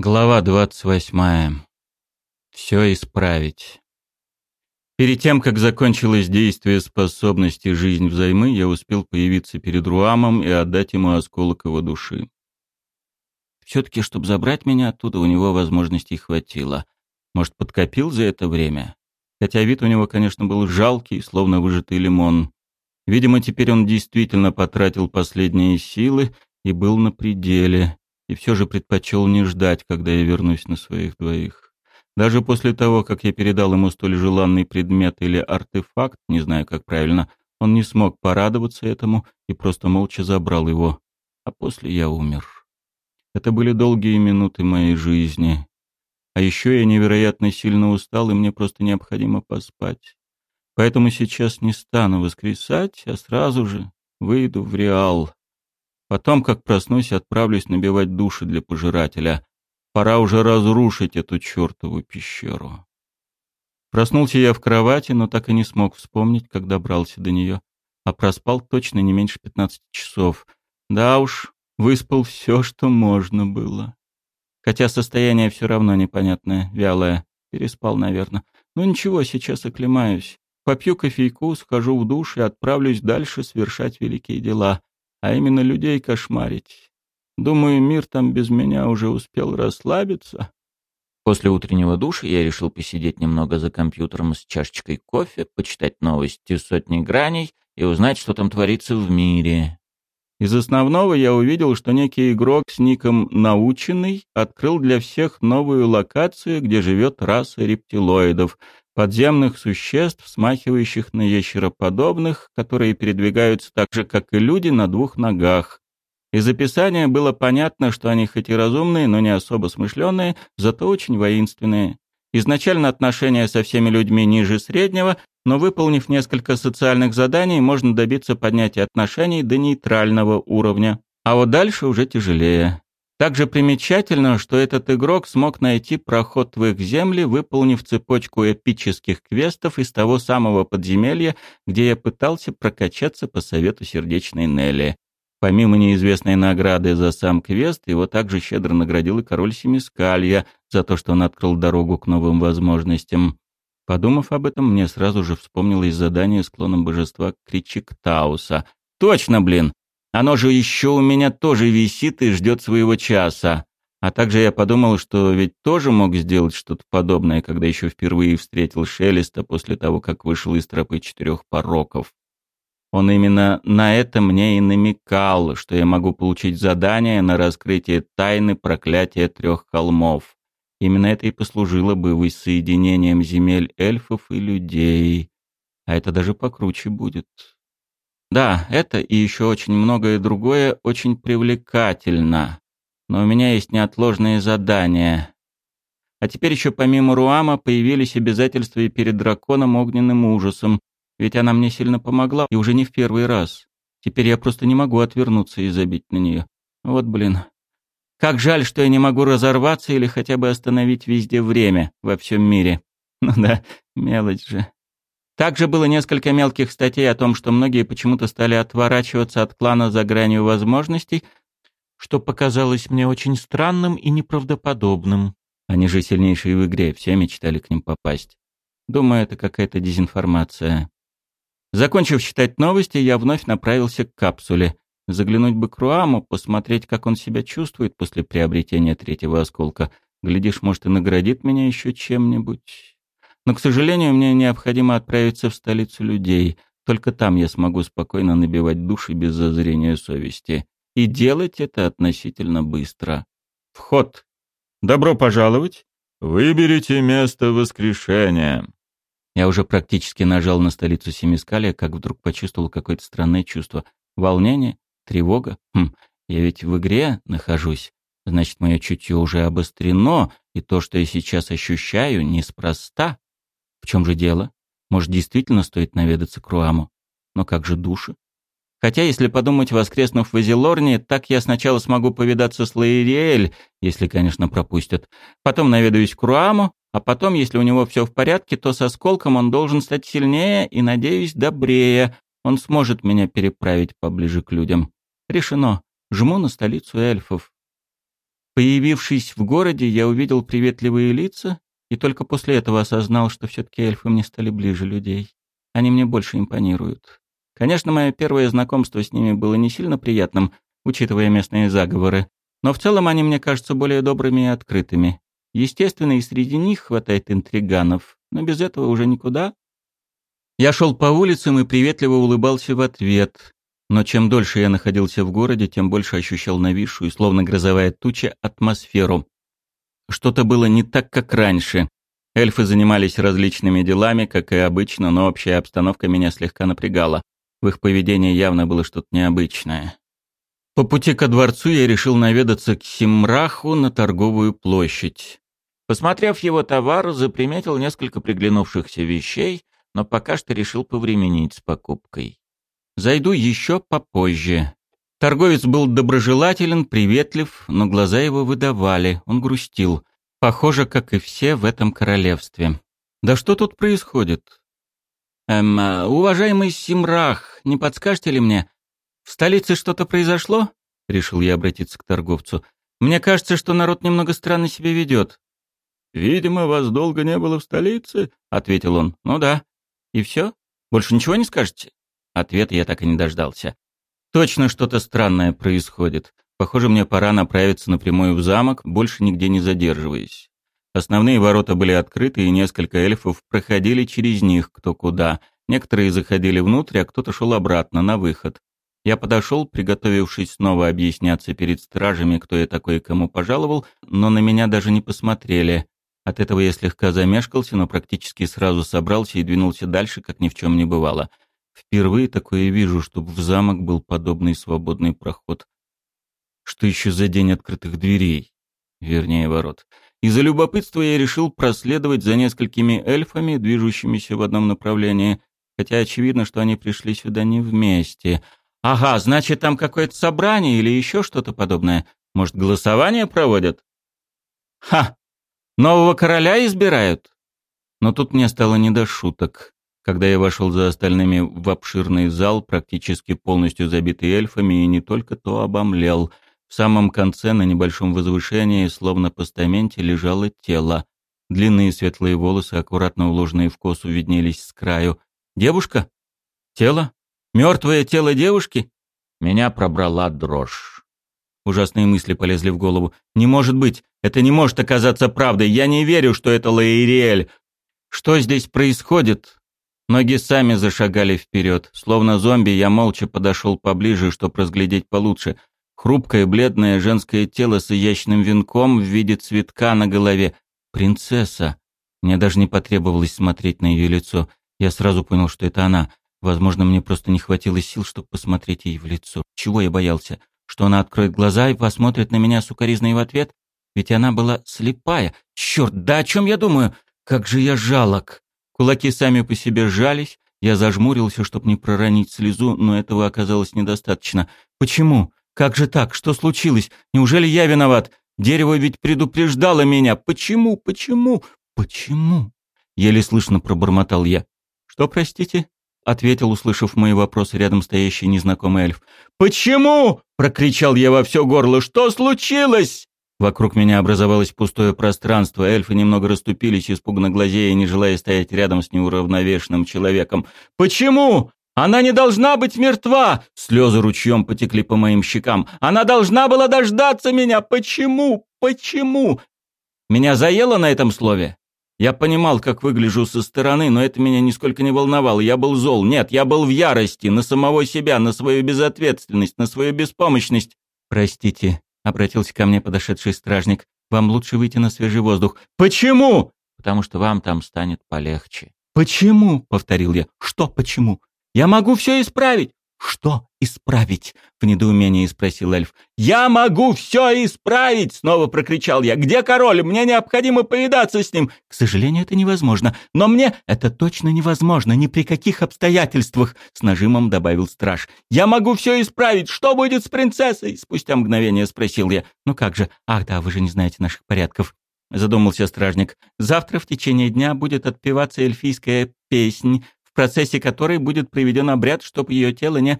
Глава 28. Все исправить. Перед тем, как закончилось действие способности «Жизнь взаймы», я успел появиться перед Руамом и отдать ему осколок его души. Все-таки, чтобы забрать меня оттуда, у него возможностей хватило. Может, подкопил за это время? Хотя вид у него, конечно, был жалкий, словно выжатый лимон. Видимо, теперь он действительно потратил последние силы и был на пределе и все же предпочел не ждать, когда я вернусь на своих двоих. Даже после того, как я передал ему столь желанный предмет или артефакт, не знаю, как правильно, он не смог порадоваться этому и просто молча забрал его. А после я умер. Это были долгие минуты моей жизни. А еще я невероятно сильно устал, и мне просто необходимо поспать. Поэтому сейчас не стану воскресать, а сразу же выйду в Реал. Потом, как проснусь, отправлюсь набивать души для пожирателя. Пора уже разрушить эту чертову пещеру. Проснулся я в кровати, но так и не смог вспомнить, как добрался до нее. А проспал точно не меньше пятнадцати часов. Да уж, выспал все, что можно было. Хотя состояние все равно непонятное, вялое. Переспал, наверное. Ну ничего, сейчас оклемаюсь. Попью кофейку, схожу в душ и отправлюсь дальше совершать великие дела а именно людей кошмарить. Думаю, мир там без меня уже успел расслабиться. После утреннего душа я решил посидеть немного за компьютером с чашечкой кофе, почитать новости сотни граней и узнать, что там творится в мире. Из основного я увидел, что некий игрок с ником «Наученный» открыл для всех новую локацию, где живет раса рептилоидов, подземных существ, смахивающих на ящероподобных, которые передвигаются так же, как и люди, на двух ногах. Из описания было понятно, что они хоть и разумные, но не особо смышленые, зато очень воинственные. Изначально отношения со всеми людьми ниже среднего, но выполнив несколько социальных заданий, можно добиться поднятия отношений до нейтрального уровня. А вот дальше уже тяжелее. Также примечательно, что этот игрок смог найти проход в их земли, выполнив цепочку эпических квестов из того самого подземелья, где я пытался прокачаться по совету сердечной Нелли. Помимо неизвестной награды за сам квест, его также щедро наградил и король Семискалья за то, что он открыл дорогу к новым возможностям. Подумав об этом, мне сразу же вспомнилось задание с клоном божества Кричиктауса. «Точно, блин! Оно же еще у меня тоже висит и ждет своего часа. А также я подумал, что ведь тоже мог сделать что-то подобное, когда еще впервые встретил Шелеста после того, как вышел из тропы четырех пороков. Он именно на это мне и намекал, что я могу получить задание на раскрытие тайны проклятия трех холмов. Именно это и послужило бы воссоединением земель эльфов и людей. А это даже покруче будет. Да, это и еще очень многое другое очень привлекательно. Но у меня есть неотложные задания. А теперь еще помимо Руама появились обязательства и перед драконом огненным ужасом, ведь она мне сильно помогла, и уже не в первый раз. Теперь я просто не могу отвернуться и забить на нее. Вот блин. Как жаль, что я не могу разорваться или хотя бы остановить везде время во всем мире. Ну да, мелочь же. Также было несколько мелких статей о том, что многие почему-то стали отворачиваться от клана за гранью возможностей, что показалось мне очень странным и неправдоподобным. Они же сильнейшие в игре, все мечтали к ним попасть. Думаю, это какая-то дезинформация. Закончив читать новости, я вновь направился к капсуле. Заглянуть бы к Руаму, посмотреть, как он себя чувствует после приобретения третьего осколка. Глядишь, может, и наградит меня еще чем-нибудь. Но, к сожалению, мне необходимо отправиться в столицу людей. Только там я смогу спокойно набивать души без зазрения совести. И делать это относительно быстро. Вход. Добро пожаловать. Выберите место воскрешения. Я уже практически нажал на столицу Семискалия, как вдруг почувствовал какое-то странное чувство. Волнение, тревога. Хм, я ведь в игре нахожусь. Значит, мое чутье уже обострено, и то, что я сейчас ощущаю, неспроста. В чем же дело? Может, действительно стоит наведаться к Руаму? Но как же души? Хотя, если подумать, воскреснув в Азелорне, так я сначала смогу повидаться с Лаириэль, если, конечно, пропустят. Потом наведаюсь к Руаму, а потом, если у него все в порядке, то со Сколком он должен стать сильнее и, надеюсь, добрее. Он сможет меня переправить поближе к людям. Решено. Жму на столицу эльфов. Появившись в городе, я увидел приветливые лица и только после этого осознал, что все-таки эльфы мне стали ближе людей. Они мне больше импонируют. Конечно, мое первое знакомство с ними было не сильно приятным, учитывая местные заговоры, но в целом они мне кажутся более добрыми и открытыми. Естественно, и среди них хватает интриганов, но без этого уже никуда. Я шел по улицам и приветливо улыбался в ответ, но чем дольше я находился в городе, тем больше ощущал нависшую, словно грозовая туча, атмосферу. Что-то было не так, как раньше. Эльфы занимались различными делами, как и обычно, но общая обстановка меня слегка напрягала. В их поведении явно было что-то необычное. По пути ко дворцу я решил наведаться к Симраху на торговую площадь. Посмотрев его товар, заприметил несколько приглянувшихся вещей, но пока что решил повременить с покупкой. Зайду еще попозже. Торговец был доброжелателен, приветлив, но глаза его выдавали, он грустил. Похоже, как и все в этом королевстве. Да что тут происходит? Эм, уважаемый Симрах, не подскажете ли мне, в столице что-то произошло? Решил я обратиться к торговцу. Мне кажется, что народ немного странно себя ведет. «Видимо, вас долго не было в столице», — ответил он. «Ну да. И все? Больше ничего не скажете?» Ответа я так и не дождался. Точно что-то странное происходит. Похоже, мне пора направиться напрямую в замок, больше нигде не задерживаясь. Основные ворота были открыты, и несколько эльфов проходили через них кто куда. Некоторые заходили внутрь, а кто-то шел обратно, на выход. Я подошел, приготовившись снова объясняться перед стражами, кто я такой и кому пожаловал, но на меня даже не посмотрели. От этого я слегка замешкался, но практически сразу собрался и двинулся дальше, как ни в чем не бывало. Впервые такое вижу, чтобы в замок был подобный свободный проход. Что еще за день открытых дверей? Вернее, ворот. Из-за любопытства я решил проследовать за несколькими эльфами, движущимися в одном направлении, хотя очевидно, что они пришли сюда не вместе. Ага, значит, там какое-то собрание или еще что-то подобное. Может, голосование проводят? Ха! Нового короля избирают? Но тут мне стало не до шуток. Когда я вошел за остальными в обширный зал, практически полностью забитый эльфами, и не только то обомлел. В самом конце, на небольшом возвышении, словно постаменте, лежало тело. Длинные светлые волосы, аккуратно уложенные в косу, виднелись с краю. «Девушка? Тело? Мертвое тело девушки?» Меня пробрала дрожь. Ужасные мысли полезли в голову. «Не может быть! Это не может оказаться правдой! Я не верю, что это Лаириэль! Что здесь происходит?» Ноги сами зашагали вперед. Словно зомби, я молча подошел поближе, чтобы разглядеть получше. Хрупкое, бледное женское тело с изящным венком в виде цветка на голове. Принцесса. Мне даже не потребовалось смотреть на ее лицо. Я сразу понял, что это она. Возможно, мне просто не хватило сил, чтобы посмотреть ей в лицо. Чего я боялся? Что она откроет глаза и посмотрит на меня сукоризной в ответ? Ведь она была слепая. Черт, да о чем я думаю? Как же я жалок. Кулаки сами по себе сжались, я зажмурился, чтобы не проронить слезу, но этого оказалось недостаточно. Почему? Как же так? Что случилось? Неужели я виноват? Дерево ведь предупреждало меня. Почему? Почему? Почему? Еле слышно пробормотал я. Что, простите? ответил, услышав мои вопросы рядом стоящий незнакомый эльф. «Почему?» — прокричал я во все горло. «Что случилось?» Вокруг меня образовалось пустое пространство, эльфы немного расступились, испуганно глазея, не желая стоять рядом с неуравновешенным человеком. «Почему? Она не должна быть мертва!» Слезы ручьем потекли по моим щекам. «Она должна была дождаться меня! Почему? Почему?» Меня заело на этом слове? Я понимал, как выгляжу со стороны, но это меня нисколько не волновало. Я был зол. Нет, я был в ярости на самого себя, на свою безответственность, на свою беспомощность. «Простите», обратился ко мне подошедший стражник. Вам лучше выйти на свежий воздух. Почему? Потому что вам там станет полегче. Почему? повторил я. Что почему? Я могу все исправить. «Что исправить?» — в недоумении спросил эльф. «Я могу все исправить!» — снова прокричал я. «Где король? Мне необходимо повидаться с ним!» «К сожалению, это невозможно. Но мне это точно невозможно, ни при каких обстоятельствах!» — с нажимом добавил страж. «Я могу все исправить! Что будет с принцессой?» Спустя мгновение спросил я. «Ну как же? Ах да, вы же не знаете наших порядков!» — задумался стражник. «Завтра в течение дня будет отпеваться эльфийская песнь, процессе которой будет проведен обряд, чтобы ее тело не,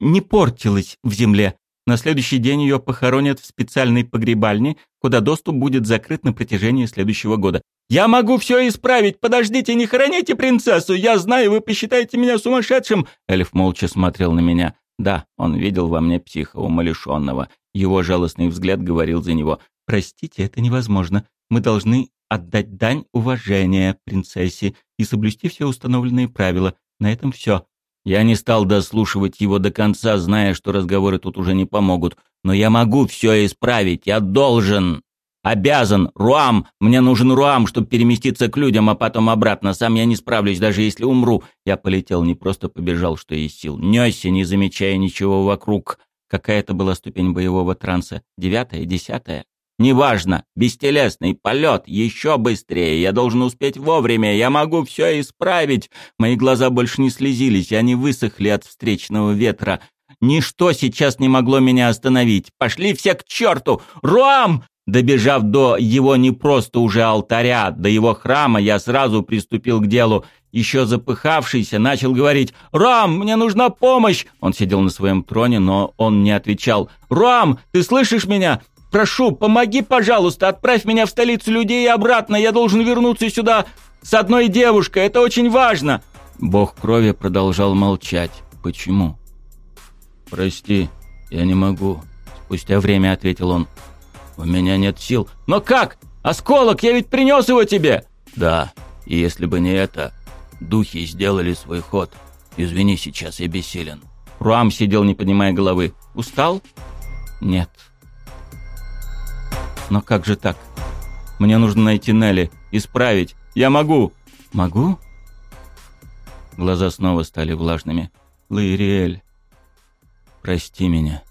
не портилось в земле. На следующий день ее похоронят в специальной погребальне, куда доступ будет закрыт на протяжении следующего года. «Я могу все исправить! Подождите, не хороните принцессу! Я знаю, вы посчитаете меня сумасшедшим!» Эльф молча смотрел на меня. Да, он видел во мне психа, умалишенного. Его жалостный взгляд говорил за него. «Простите, это невозможно. Мы должны отдать дань уважения принцессе и соблюсти все установленные правила. На этом все. Я не стал дослушивать его до конца, зная, что разговоры тут уже не помогут. Но я могу все исправить. Я должен. Обязан. Руам. Мне нужен Руам, чтобы переместиться к людям, а потом обратно. Сам я не справлюсь, даже если умру. Я полетел, не просто побежал, что есть сил. Несся, не замечая ничего вокруг. Какая-то была ступень боевого транса. Девятая, десятая. Неважно, бестелесный полет, еще быстрее, я должен успеть вовремя, я могу все исправить. Мои глаза больше не слезились, они высохли от встречного ветра. Ничто сейчас не могло меня остановить. Пошли все к черту! Руам! Добежав до его не просто уже алтаря, до его храма, я сразу приступил к делу. Еще запыхавшийся, начал говорить «Рам, мне нужна помощь!» Он сидел на своем троне, но он не отвечал. «Рам, ты слышишь меня? Прошу, помоги, пожалуйста, отправь меня в столицу людей и обратно. Я должен вернуться сюда с одной девушкой. Это очень важно. Бог крови продолжал молчать. Почему? Прости, я не могу. Спустя время ответил он. У меня нет сил. Но как? Осколок, я ведь принес его тебе. Да, и если бы не это, духи сделали свой ход. Извини, сейчас я бессилен. Руам сидел, не поднимая головы. Устал? Нет. Но как же так? Мне нужно найти Нелли, исправить. Я могу. Могу? Глаза снова стали влажными. Лаириэль, прости меня.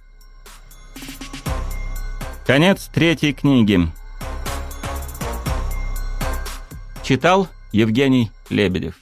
Конец третьей книги. Читал Евгений Лебедев.